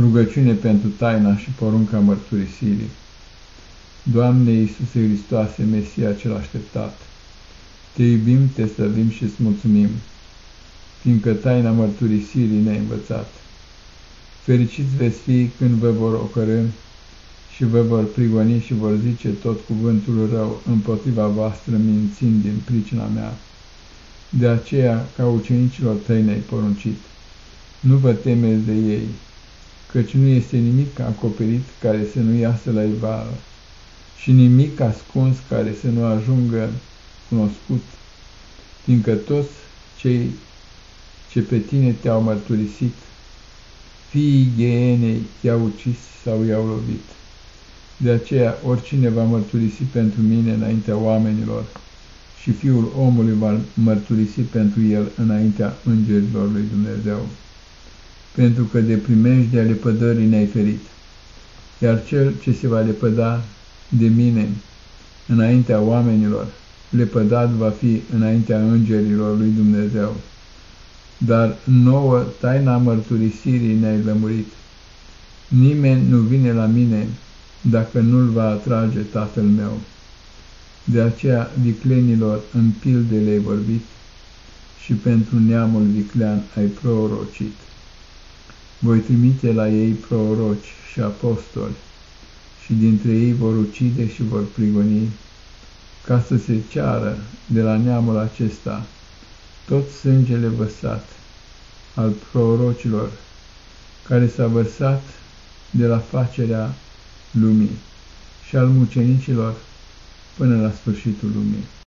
Rugăciune pentru taina și porunca mărturisirii. Doamne Iisuse Hristoase, Mesia cel așteptat, Te iubim, Te slăvim și îți mulțumim, fiindcă taina mărturisirii ne-ai învățat. Fericiți veți fi când vă vor ocărâ și vă vor prigoni și vor zice tot cuvântul rău împotriva voastră, mințind din pricina mea. De aceea, ca ucenicilor tăi ne-ai poruncit, nu vă temeți de ei, căci nu este nimic acoperit care să nu iasă la ivară și nimic ascuns care să nu ajungă cunoscut, fiindcă toți cei ce pe tine te-au mărturisit, fiii ghenei i-au ucis sau i-au lovit. De aceea, oricine va mărturisi pentru mine înaintea oamenilor și Fiul omului va mărturisi pentru el înaintea îngerilor lui Dumnezeu pentru că de primejdea lepădării ne-ai ferit. Iar cel ce se va lepăda de mine înaintea oamenilor, lepădat va fi înaintea îngerilor lui Dumnezeu. Dar nouă taina mărturisirii ne-ai lămurit. Nimeni nu vine la mine dacă nu-l va atrage tatăl meu. De aceea viclenilor în pildele ai vorbit și pentru neamul viclean ai prorocit. Voi trimite la ei proroci și apostoli și dintre ei vor ucide și vor prigoni, ca să se ceară de la neamul acesta tot sângele vărsat al prorocilor, care s-a vărsat de la facerea lumii și al mucenicilor până la sfârșitul lumii.